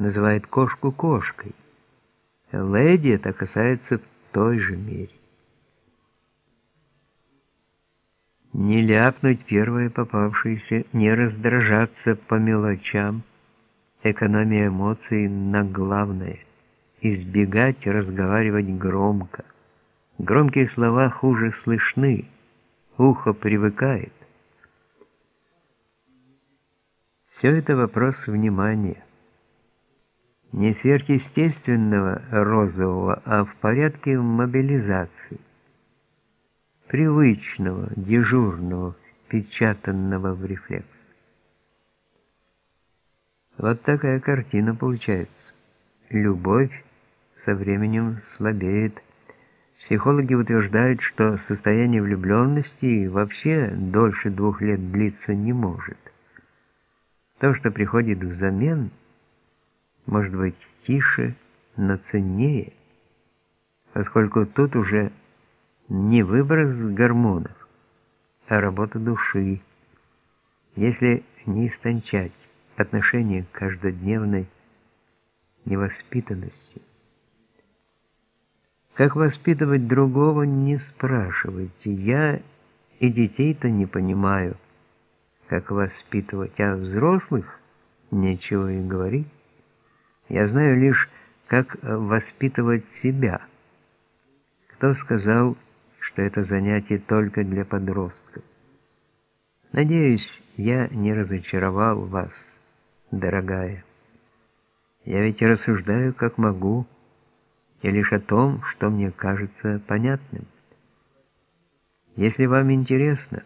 называет кошку кошкой. Леди это касается в той же мере. Не ляпнуть первое попавшееся, не раздражаться по мелочам, экономия эмоций на главное, избегать разговаривать громко. Громкие слова хуже слышны, ухо привыкает. Все это вопрос внимания. Не сверхъестественного розового, а в порядке мобилизации. Привычного, дежурного, печатанного в рефлекс. Вот такая картина получается. Любовь со временем слабеет. Психологи утверждают, что состояние влюбленности вообще дольше двух лет длиться не может. То, что приходит взамен, может быть тише, но ценнее, поскольку тут уже не выброс гормонов, а работа души. Если не истончать отношение к каждодневной невоспитанности. Как воспитывать другого, не спрашивайте. Я и детей-то не понимаю как воспитывать, а взрослых нечего и говорить. Я знаю лишь, как воспитывать себя. Кто сказал, что это занятие только для подростков? Надеюсь, я не разочаровал вас, дорогая. Я ведь рассуждаю, как могу, и лишь о том, что мне кажется понятным. Если вам интересно,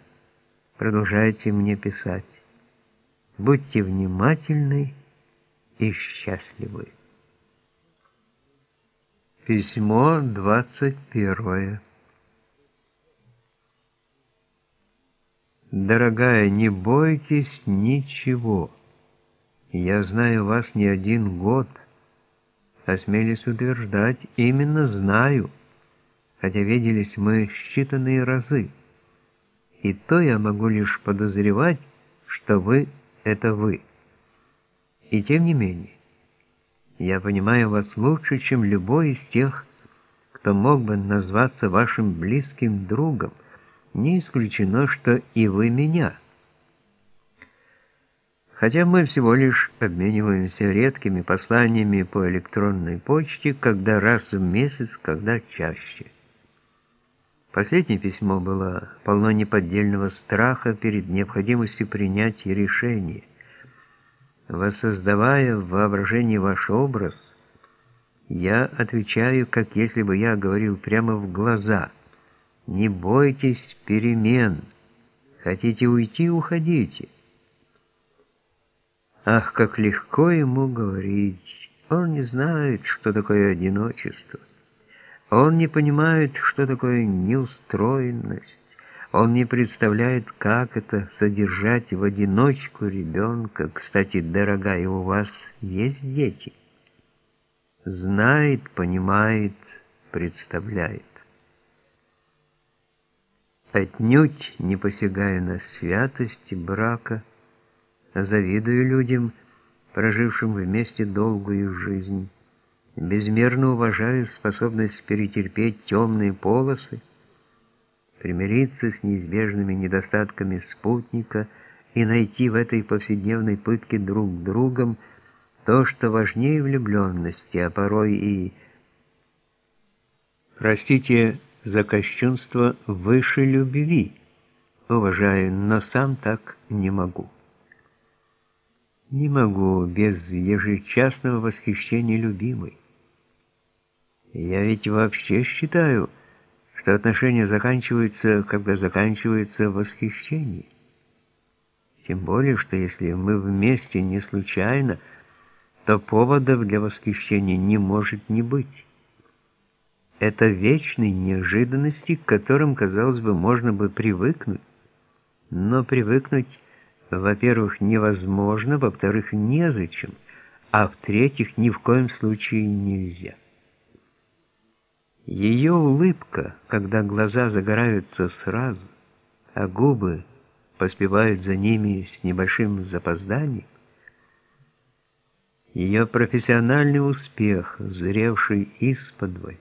продолжайте мне писать. Будьте внимательны и счастливы. Письмо 21. Дорогая, не бойтесь ничего. Я знаю вас не один год. Осмелюсь утверждать, именно знаю, хотя виделись мы считанные разы. И то я могу лишь подозревать, что вы — это вы. И тем не менее, я понимаю вас лучше, чем любой из тех, кто мог бы назваться вашим близким другом. Не исключено, что и вы меня. Хотя мы всего лишь обмениваемся редкими посланиями по электронной почте, когда раз в месяц, когда чаще. Последнее письмо было полно неподдельного страха перед необходимостью принятия решения. Воссоздавая в воображении ваш образ, я отвечаю, как если бы я говорил прямо в глаза. Не бойтесь перемен. Хотите уйти – уходите. Ах, как легко ему говорить. Он не знает, что такое одиночество. Он не понимает, что такое неустроенность. Он не представляет, как это содержать в одиночку ребенка. Кстати, дорогая, у вас есть дети? Знает, понимает, представляет. Отнюдь не посягая на святости брака, завидую людям, прожившим вместе долгую жизнь, безмерно уважаю способность перетерпеть темные полосы, примириться с неизбежными недостатками спутника и найти в этой повседневной пытке друг другом то, что важнее влюбленности, а порой и, простите за кощунство, выше любви. Уважаю, но сам так не могу. Не могу без ежечасного восхищения любимой. Я ведь вообще считаю, что отношения заканчиваются, когда заканчивается восхищение. Тем более, что если мы вместе не случайно, то поводов для восхищения не может не быть. Это вечные неожиданности, к которым, казалось бы, можно бы привыкнуть. Но привыкнуть, во-первых, невозможно, во-вторых, незачем, а в-третьих, ни в коем случае нельзя. Ее улыбка, когда глаза загораются сразу, а губы поспевают за ними с небольшим запозданием, Ее профессиональный успех, зревший исподволь,